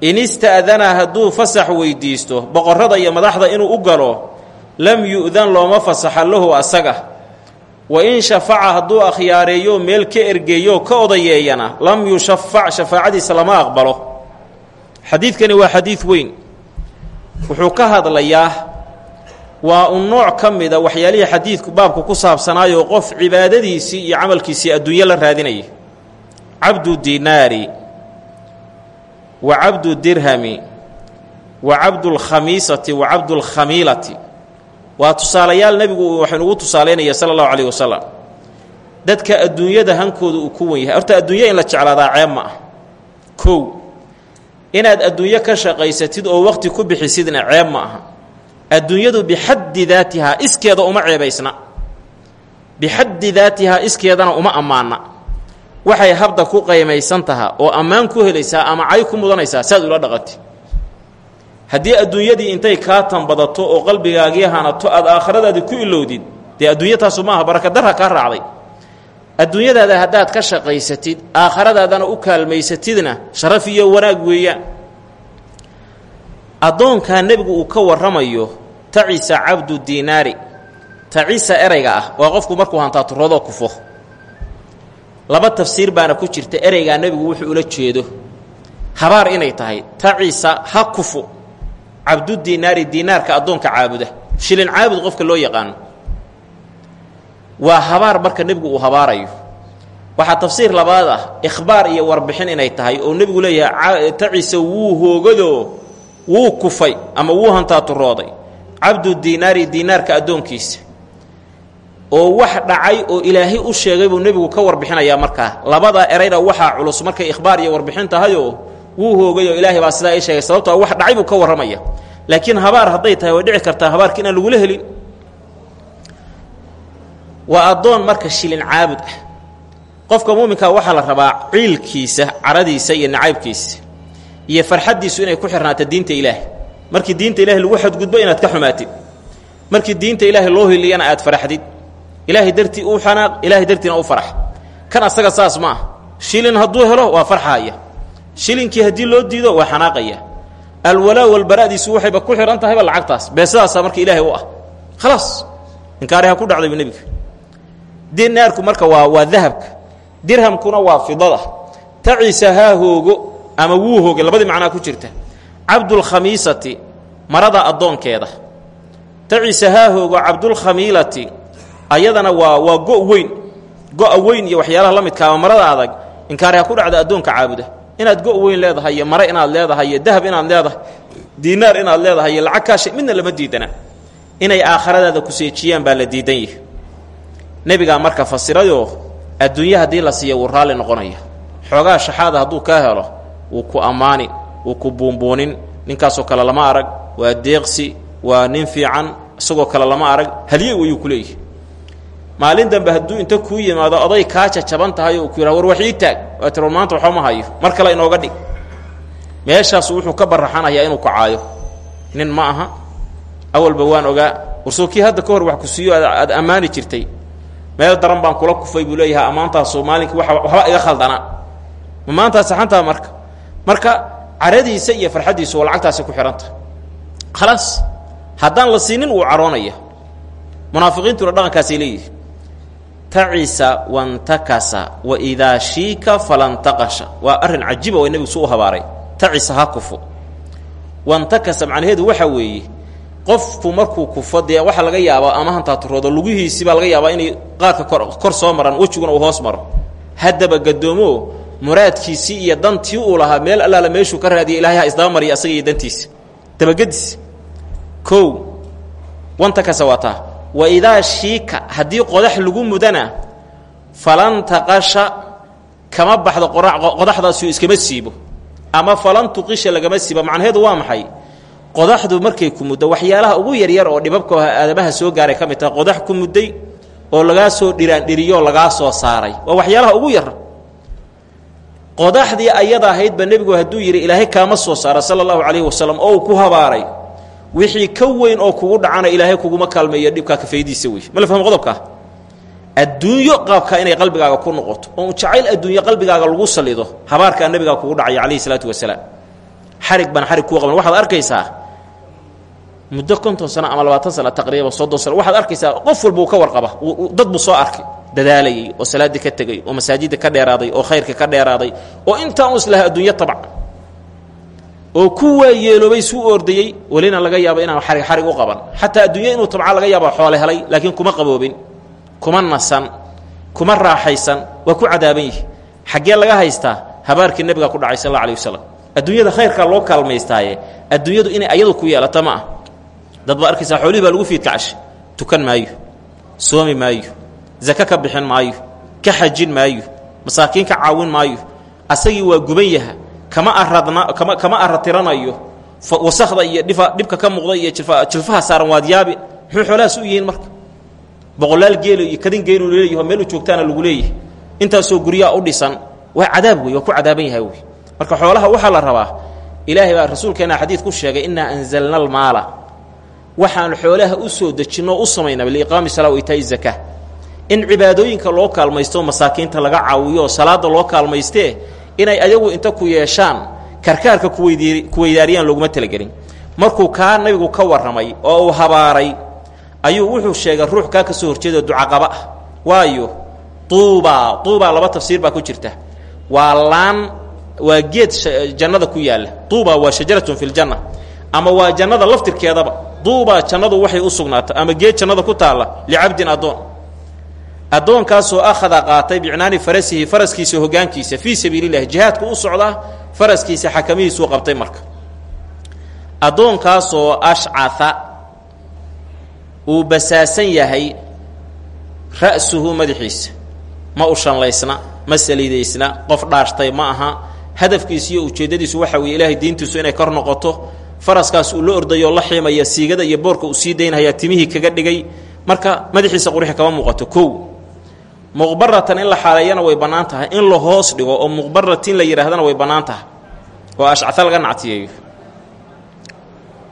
Speaker 1: In ista'dana hadduu fasax weydiisto boqorrada iyo madaxda inuu u galo lam yu'dan looma fasaxa lahu asaga. Wa in shafaca hadduu akhyaareeyo meel ka ergeeyo ka odayeeyana lam yushafac shafaacadiisa lama aqbalo. Xadiidkani waa xadiid weyn. Wuxuu ka hadlayaa waa un nooc ka mida waxyaalihii xadiidku baabku ku saabsanaayoo qof cibaadadiisii iyo camalkiisii adduunyo la raadinayay. Cabdu dinaari wa cabdu dirhami wa cabdulkhamiisati wa cabdulkhamiilati waa tusaalayaal nebigu waxay nugu tusaalaynaya sala allahu calayh wasalam dadka adduunyada hankooda uu ku wen yahay horta adduunya in la jeclaadaa ceeb ma ah. Kow inaad adduunyo ka shaqaysatid oo waqti ku bixisidna ceeb ma aha adduunyadu bixaddi daatihaa iskeeda uma ceebaysna. Bixaddi daatihaa iskeedana uma ammaana waxay habda ku qaymaysan taha oo ammaan ku helaysaa ama cay ku mudanaysaa saad ula dhaqati. Haddii adduunyadii intay kaa tanbadato oo qalbigaagii hanato aad aakhiradaadii ku ilowdid dee adduunya taasu maaha barakadarha kaa raacday. Adduunyadaada haddaad ka shaqaysatid aakhiradaadana u kaalmaysatidna sharaf iyo wanaag weeyaan. Addoonkaa nebigu uu ka warramayo tacisa cabdu diinaari tacisa erayga ah waa qofku markuu hantaaturoodoo kufo. Laba tafsiir baana ku jirta ereygaa nebigu wuxuu ula jeedo. Habaar inay tahay tacisa ha kufo cabdu diinaari diinaarka addoonka caabuda. Shilin caabud qofka loo yaqaano. Waa habaar marka nebigu uu habaarayo. Waxaa tafsiir labaad ah ikhbaar iyo warbixin inay tahay oo nebigu leeyahay tacisa wuu hoogadoo wuu kufay ama wuu hantaaturooday cabdu diinaari diinaarka addoonkiisa oo wax dhacay oo ilaahay u sheegay buu nebigu ka warbixinayaa markaa. Labada erayna waxaa culus markay ikhbaar iyo warbixin tahayoo wuu hoogay oo ilaahay baa sidaa ii sheegay. Sababtoo wax dhacay buu ka warramaya. Laakiin habaar hadday tahay way dhici kartaa habaarka inaan lagula helin. Waa addoon marka shilin caabud ah. Qofka muuminkaa waxaa la rabaa ciilkiisa caradiisa iyo nacaybkiisa iyo farxaddiisu inay ku xirnaato diinta ilaahay markii diinta ilaahay lagu xadgudbo inaad ka xumaatid. Markii diinta ilaahay loo hiliyana aad faraxdid. Ilaahay dartii uu xanaaq ilaahay dartiina u farax. Kan asaga saas ma ah. Shilin hadduu helo waa farxaaya. Shilinkii haddii loo diido waa xanaaqaya. Alwalaa walbaraadiisu waxayba ku xidhan tahayba lacagtaas. Beesadaasaa marka ilaahay u ah? Khalaas. Inkaariha ku dhacdaybu nebiga. Dinaarku marka waa waa dahabka. Dirhamkuna waa fidada. Taciisa haa hoogo ama wuu hoogay. Labadii macnaa ku jirta cabdulkhamiisati marada addoonkeeda. Taciisa haa hoogo cabdulkhamiilati ayadana waa waa go' weyn go-a weyn iyo waxyaalaha la midkaaba marada adag. Inkaariha ku dhacda addoonka caabuda. Inaad go' weyn leedahay iyo mare inaad leedahay iyo dahab inaad leedahay diinaar inaad leedahay iyo lacag kaashay midna lama diidana. Inay aakhiradaada ku seejiyaan baa la diidan yihi nebigaa marka fasirayoo adduunye haddii la siiya wuu raalli noqonaya. Xoogaa shaxaada hadduu kaa helo wuu ku ammaani wuu ku buunbuunin. Ninkaasoo kale lama arag waa deeqsi waa nin fiican. Isagoo kale lama arag halye wayuu ku leeyihi maalin dambe hadduu inta kuu yimaado oday kaa jajaban tahay oo ku yidhaha war wax ii taag waa tir maanta waxba ma hayo. Mar kale inooga dhig. Meeshaasu wuxuu ka baraxanayaa inuu kacaayo. Nin ma aha. Awalba waan ogaa warsoo hadda ka hor wax ku siiyo aad ammaani jirtay. Meel daran baan kula kufay buu leeyahay. Ammaantaasu maalinkii wa waxba iga khaldanaa ma maantaa saxantaa marka? Marka caradiisa iyo farxaddiisu waa lacagtaasi ku xihanta khalaas haddaan la siinin wuu caroonaya. Munaafiqiintuna dhaqankaasay leeyihi tacisa wantakasa waidaa shiika falantaqasha waa arrin cajiiba oo nebigu su u habaaray tacisa ha kufo. Wantakasa macnaheedu waxa weeye qofku markuu kufo dee waxaa laga yaabaa ama hantaaturodo lugihiisii baa laga yaabaa inay qaarka kor kor soo maraan wejiguna uu hoos maro. Haddaba gadoomo muraadkiisii iyo dantii uu lahaa meel allaala meeshuu ka raadiyay ilahay ha isdaba mariya asaga iyo dantiisa dabagediis kow wantakasa waa taa wa idaa shiika haddii qodax lagu mudana falan taqasha kama baxdo qodaxdaasuu iskama siibo. Ama falan tuqisha lagama siibo. Macnaheedu waa maxay? Qodaxdu markay ku muddo waxyaalaha ugu yaryar oo dhibabka aadamaha soo gaaray ka mid taha qodax ku mudday oo lagaa soo dhiraandhiriyoo lagaa soo saaray. Waa waxyaalaha ugu yar qodaxdii ayada ahaydba nebigu hadduu yidhi ilaahay kaama soo saara sala allahu calayhi wasalam oo uu ku habaaray wixii ka weyn oo kugu dhacana ilaahay kuguma kaalmeeyo dhibkaa kafaydiisa wey ma la fahmo qodobkaa adduunyo qaabkaa inay qalbigaaga ku noqoto oo jacayl adduunyo qalbigaaga lagu salido habaarkaa nabigaa kugu dhacaya calayhi salaatu wasalaam. Xarig baan xarig kuu qaban waxaad arkaysaa muddo konton sano ama labaatan sano taqriiban soddon sano waxaad arkaysaa qof walba uu ka warqaba dad buu soo arkay dadaalayay oo salaaddii ka tegay oo masaajidda ka dheeraaday oo khayrka ka dheeraaday oo intaa us laha adduunyo tabac. Oo kuwaa yeeloobay suu ordayey welina laga yaabo inaan xarig xarig u qaban. Xataa adduunya inuu tabca laga yaaba xoole helay laakiin kuma qaboobin kuma nasan kuma raaxaysan waa ku cadaaban yihi xaggee laga haystaa habaarkii nebiga ku dhacay sal alla alih wasalam adduunyada loo kaalmaystaaye adduunyadu inay ayadu ku yeelata ma ah. Dad xoolihii baa lagu fiidkacashay tukan maayo soomi maayo zake ka bixin maayo ka xajin maayo masaakiin ka caawin maayo asagii waa guban yaha kama aradna kama aratiranayo wasakda iyo dhifa dhibka ka muuqda iyo jilfa jilfaha saaran waad yaabi muxuu xoolahaas u yihiin marka? Boqolaal geelo iyo kadin geelu leeyaho meel u joogtaana lagu leeyahay. Intaasoo guryaha u dhisan waa cadaab wey ku cadaaban yahay wey marka xoolaha waxaa la rabaa ilaahay baa rasuulkeena xadiid ku sheegay innaa anzalna almaala waxaan xoolaha u soo dejinno u samaynaba liiqaami salaa wa in cibaadooyinka loo kaalmaysto masaakiinta laga caawiyo salaada loo kaalmaystee inay ayagu inta ku yeeshaan karkaarka kuweydaariyaan looguma talagelin. Markuu kaa nabigu ka warramay oo uu habaaray ayuu wuxuu sheegay ruux kaa ka soo horjeedo ducaqaba ah waayo tuubaa tuubaa laba tafsiir baa ku jirta. Waa laan waa geed jannada ku yaalla. Tuubaa waa shajaratun fi ljanna ama waa jannada laftirkeedaba. Duubaa jannadu waxay u sugnaata ama geed jannada ku taalla licabdin addoon addoonkaasoo akhada qaatay bicnaani farasihi faraskiisa hoggaankiisa fii sabiilillahi jihaadku u socdaa faraskiisa xakamihiisuu qabtay marka. Addoonkaasoo ashcaa uu basaasan yahay ra'suhu madaxiisa. Ma u shanlaysna ma saliidaysna qof dhaashtay ma aha. Hadafkiisu iyo ujeeddadiisu waxa weeye ilaahay diintiisu inay kor noqoto. Faraskaas uu la ordayoo la xiimaya siigada iyo boorka uu sii daynhayaa timihii kaga dhigay. Marka madaxiisa qurixi kama muuqato. Kow muqbaratan in la xaaleeyana way bannaan tahay in la hoos dhigo oo muqbaratin la yidhaahdana way bannaan tahay. Oo ashcata laga nactiyeeyo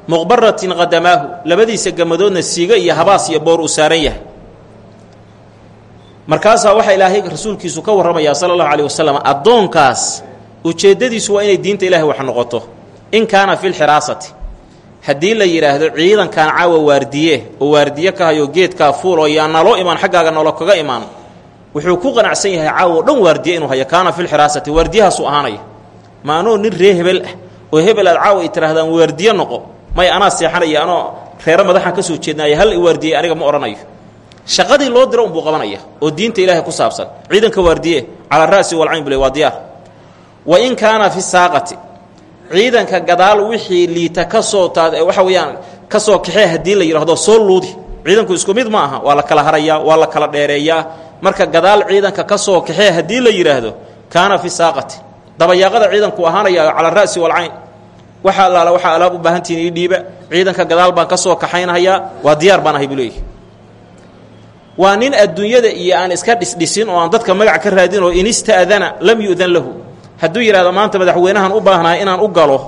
Speaker 1: muqbaratin qadamaahu labadiisa gamadoodna siiga iyo habaas iyo boor uu saaran yahay. Markaasaa waxaa ilaahay rasuulkiisu ka warramayaa sala allahu caleyh wasalam addoonkaas ujeeddadiisu waa inay diinta ilaahay wax noqoto. In kaana fi lxiraasati haddii la yidhaahdo ciidankan caawa waardiye oo waardiye ka hayo geedkaa fuul oo yaa naloo imaan xaggaaga nolo kaga imaan wuxuu ku qanacsan yahay caawa o dhan waardiye inuu hayo kaana fi lxiraasati waardiyahaasuu ahaanaya ma anoo nin ree hebel ah oo hebel aad caawa ay tidhaahdaan waardiye noqo. May anaa seexanaya anoo reero madaxan ka soo jeednaaya hal waardiyey aniga ma odhanayo shaqadii loo diro unbuu qabanaya oo diinta ilaahay ku saabsan. Ciidanka waardiye calaa ra'si walcayn bule waa diyaar. Wa in kaana fi saaqati ciidanka gadaal wixii liita ka soo taa waxa weeyaan ka soo kaxee haddii la yidhaahdo soo luudi. Ciidanku isku mid ma aha waa la kala harayaa waa la kala dheereeyaa marka gadaal ciidanka ka soo kaxee haddii la yidhaahdo kaana fi saaqati. Dabayaaqada ciidanku ahaanaya calaa ra'si walcayn waxa allaala waxaa alaab u baahantihiin ii dhiiba ciidanka gadaal baan ka soo kaxaynhayaa waa diyaar baan ahay waa nin adduunyada iyo aan iska dhisdhisin oo aan dadka magac ka raadin oo in ista'dana lam yu'dan lahu. Hadduu yidhahdo maanta madaxweynahan u baahnahay inaan u galo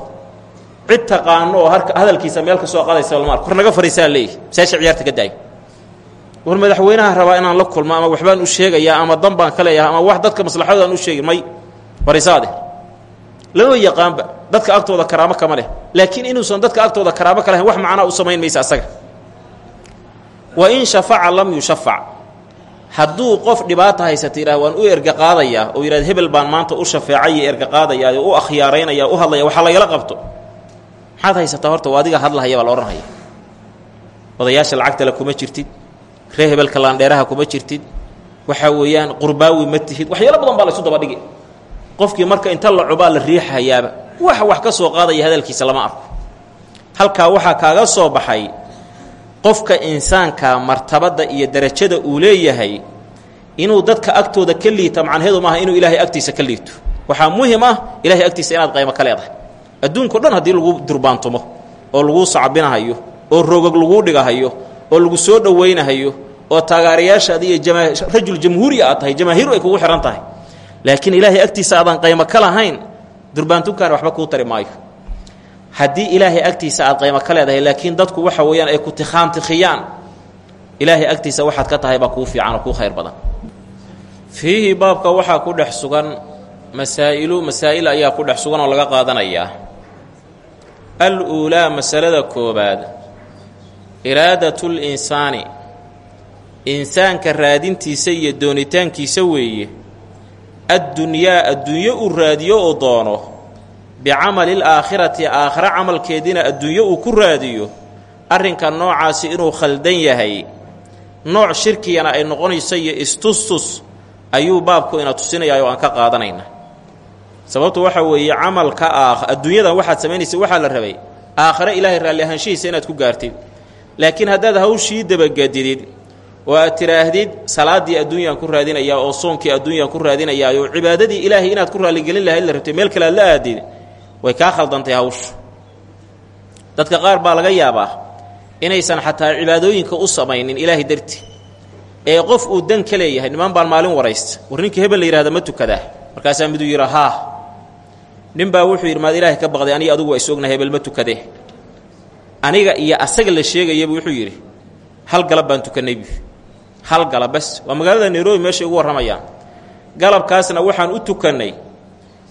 Speaker 1: cid taqaano oo hadalkiisa meel ka soo qadaysa balmaar kor naga fariisaa leeyahy saasha ciyaarta ka war madaxweynaha rabaa inaan la kulmo ama waxbaan u sheegayaa ama dan baan ka ama wax dadka maslaxadooda aan u sheegi may fariisaade lama yaqaanba dadka agtooda karaamo kama leh. Laakiin inuusan dadka agtooda karaamo ka wax macnaa u samayn maysa asaga. Wa in shafaca lam yushafac. Hadduu qof dhibaata haysata yidhah waan u erga qaadayaa oo yidhahd hebel baan maanta u shafeecay iyo erga qaadayaa oo u akhyaaraynaya u hadlaya waxaa lagala qabto. Maxaad haysataa horta waa adiga hadlahaya baa la odhanhaya odayaasha lacagtale kuma jirtid ree hebelka laandheeraha kuma jirtid waxaa weeyaan qurbaawi ma tihid. Waxyaalo badan baa la isu dabadhigi. Qofkii marka inta la cubaa la riixayaaba. Wax wax ka soo qaadaya hadalkiisa lama arko. Halkaa waxaa kaaga soo baxay qofka insaanka martabadda iyo darajada uu leeyahay inuu dadka agtooda ka liita macnaheedu maaha inuu ilaahay agtiisa ka liito. Waxaa muhiim ah ilahay agtiisa inaad qaymo ka leedahay. Adduunko dhan haddii lagu durbaantumo oo laguu sacbinahayo oo rogog laguu dhigahayo oo lagu soo dhowaynahayo oo taageerayaashaada iyo jama rajul jamhuuriya aad tahay jamaahiiru ay kugu xihan tahay. Laakiin ilaahay agtiisa aadan qaymo ka lahayn durbaantunkaana waxba kuu tari haddii ilaahay agtiisa aad qaymo ka leedahay laakiin dadku waxa weeyaan ay ku tikhaantikhiyaan ilaahay agtiisa waxaad ka tahay baa kuu fiican oo kuu badan. Fiihi baabka waxaa ku dhex sugan masaa'ilu masaa'il ayaa ku dhex sugan oo laga qaadanayaa al uulaa masalada koobaad iraadatul insaani insaanka raadintiisa iyo doonitaankiisa weeye addunyaa adduunyo uu raadiyo oo doono bicamali laakhirati aakhira camalkeediina adduunyo uu ku raadiyo arrinka noocaasi inuu khaldan yahay. Nooc shirkigana ay noqonayso iyo istustus ayuu baabku ina tusinayaa oo aan ka qaadanayna sababtu waxa weeye camalka adduunyadan waxaad samaynaysa waxaa la rabay aakhare ilaahay raalli ahaanshihiisa inaad ku gaartid laakiin haddaad hawshii dabagedidid oo aad tidhaahdid salaaddii adduunyaan ku raadinayaa oo soonkii adduunyaan ku raadinayaa oo cibaadadii ilaahay inaad ku raalligelin lahayd la rabtay meel kale aad la aadid way kaa khaldantay hawshu. Dadka qaar baa laga yaabaa inaysan xataa cibaadooyinka u samaynin ilaahay darti ee qof uu dan ka leeyahay niman baan maalin waraysta war ninka hebel la yihahda ma tukadaa markaasaa miduu yidhi haa nin baa wuxuu yidhi maad ilaahay ka baqday aniga adugu waa isogna hebel ma tukadee aniga iyo asaga la sheegayaba wuxuu yidhi hal galab baan tukannay bu hal galab bas. Waa magaalada nairobi meeshay ugu warramayaan galabkaasna waxaan u tukannay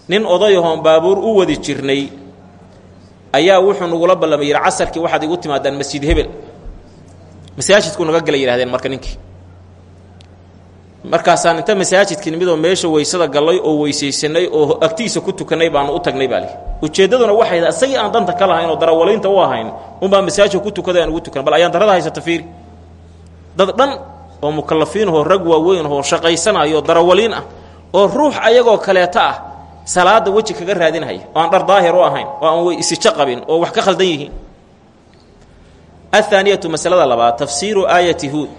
Speaker 1: nin odayahoon baabuur u wadi jirnay ayaa wuxuu nagula ballamay yidhi casarkii waxaad igu timaadaan masjid hebel. Masaajidku naga gala yidhahdeen marka ninkii markaasaan inta masaajidkii nimidoo meesha weysada gallay oo weysaysanay oo agtiisa ku tukannay baanu u tagnay baa lih ujeeddaduna waxay isagii aan danta ka lahayn oo darawaliinta u ahayn unbaa masaajidka ku tukaday aan ugu tukan. Bal ayaan darada haysata fiiri dad dhan oo mukallafiinahoo rag waaweyn oo shaqaysanayo darawaliin ah oo ruux ayagoo kaleeto ah salaada weji kaga raadinhaya oo aan dhar daahir u ahayn oo aan isijo qabin oo wax ka khaldan yihiin. Athaaniyatu masalada labaad tafsiiru aayati huud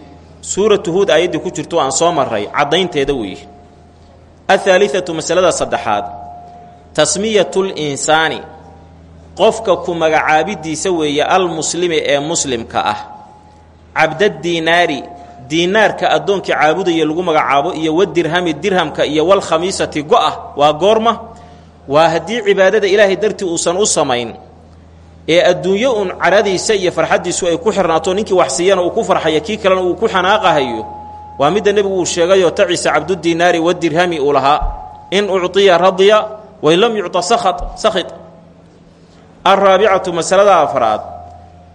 Speaker 1: suuratu huud aayaddii ku jirto aan soo marray caddaynteeda weeye athaaliatu masalada saddexaad tasmiyatul insaani qofka ku magacaabidiisa weeye almuslimi ee muslimka ah. Cabdadiinaari diinaarka addoonkii caabudaya lagu magacaabo iyo wadirhami dirhamka iyo walkhamiisati go-ah waa goorma. Waa haddii cibaadada ilaahay dartii uusan u samayn ee adduunyo un caradiisa iyo farxaddiisu ay ku xirnaato ninkii wax siiyana uu ku farxaya kii kalena uu ku xanaaqahayo waa midda nebigu uu sheegayoo taciisa cabdudiinaari wadirhami uu lahaa in ucطiya radiya wain lam yucطa sakhid alraabicatu masalada afraad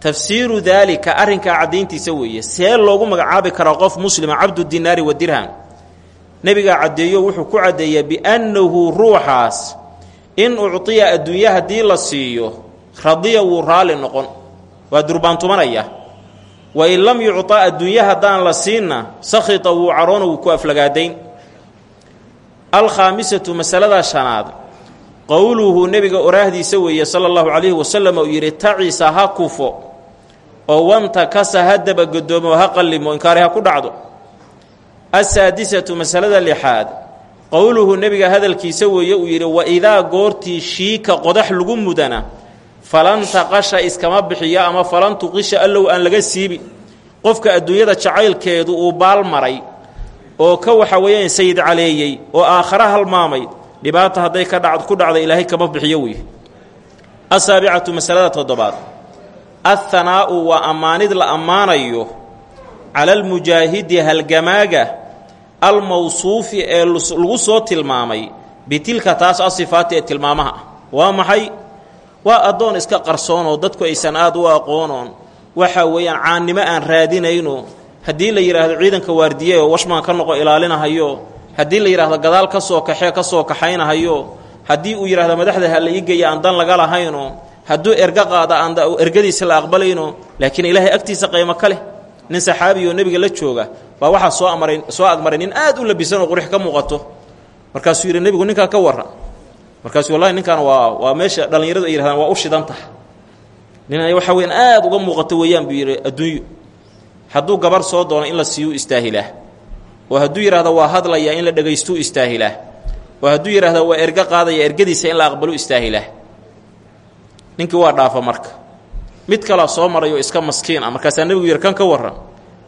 Speaker 1: tafsiiru daalika arrinkaa caddayntiisa weeye see loogu magacaabi karaa qof muslima cabdudinaari wadirham nebigaa caddeeyo wuxuu ku caddeeyaa biannahu ruuxaas in ucطiya adduunya haddii la siiyo radiya wuu raalli noqon. Waa durbaantumanaya wa in lam yucطa adduunya haddaan la siinna sakhita wuu caroona wuu ku aflagaadayn. Alkhaamisatu masalada shanaad. Qowluhu nebiga oraahdiisa weeye sala allahu calayhi wasalam uu yidhi tacisa ha kufo oo wanta kasa ha dabagodoomo ha qallimo inkaari ha ku dhacdo. Asaadisatu masalada lixaad. Qowluhu nebiga hadalkiisa weeye uu yidhi wa idaa goortii shiika qodax lagu mudana falan taqasha iskama bixiyo ama falan tuqisha allow aan laga siibi. Qofka adduunyada jacaylkeedu uu baal maray oo ka waxa weeyaan sayid caleeyey oo aakhara halmaamay dhibaata hadday ka dha ku dhacda ilaahay kama bixiyo wey asaabicatu masalada toddobaad. Athanaa'u waa ammaanid la ammaanayo cala almujaahidi halgamaaga almawsuufi ee lagu soo tilmaamay bitilka taas asifaati ee tilmaamaha. Ah waa maxay waa addoon iska qarsoonoo dadku aysan aad u aqoonoon. Waxa weeyaan caannimo aan raadinayno. Haddii la yidhaahdo ciidanka waardiye oo washmaan ka noqo ilaalinahayo haddii la yidhaahdo gadaal ka soo kaxee ka soo kaxaynahayo haddii uu yidhahdo madaxda ha la iigaya aan dan laga lahayno. Hadduu erga qaada aan ergadiisa la aqbalayno. Laakiin ilaahay agtiisa qaymo ka leh. Nin saxaabiyo nebiga la jooga baa waxaa soo amaray soo agmaray nin aad u labisan oo qurux ka muuqato. Markaasuu yidhi nebigu ninkaa ka warra markaasu wallahi ninkaan waa waa meesha dhallinyaradu ay yihahdaan waa u shidan taha nin ay waxa weyaan aad uga muuqato weeyaan buu adduunyo hadduu gabar soo doono in la siiyu istaahilaa. Oo hadduu yidhahdo waa hadlayaa in la dhagaystuu istaahilaa. Oo hadduu yidhahdo waa erga qaadaya ergadiisa in la aqbalu istaahilaa. Ninkii waa dhaafa marka. Mid kalaa soo maray oo iska maskiin ah. Markaasaa nebigu yidhi ka warran.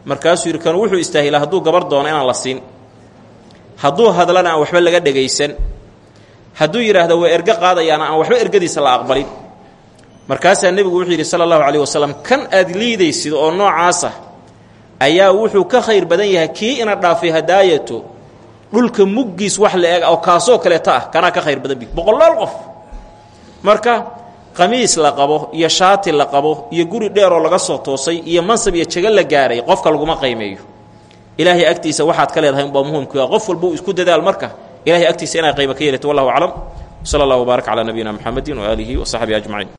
Speaker 1: Markaasuu yidhi wuxuu istaahilaa hadduu gabar doono inaan la siin. Hadduu hadlana waxba laga dhegaysan hadduu yidhaahdo waa ergo qaadayaana aan waxba ergadiisa la aqbalin. Markaasaa nebigu wuxuu yidhi sala allahu calayh wasalam kan aad liidaysid oo noocaasa ayaa wuxuu ka khayr badan yahay kii ina dhaafay hadaayato dhulka muggiis wax la eg oo kaasoo kaleeta ah kanaa ka khayr badan bi boqolaal qof. Marka qamiis la qabo iyo shaati la qabo iyo guri dheeroo laga soo toosay iyo mansab iyo jego la gaaray qofka laguma qaymeeyo. Ilaahay agtiisa waxaad ka leedahay umbaa muhimka qof walba uu isku dadaal marka ilahay agtiisa inaa qayba ka yeelato wallahu aclam. Sala allah wbaarak calaa nabiyina muxamedin waaalihi wa saxbihi ajmaciin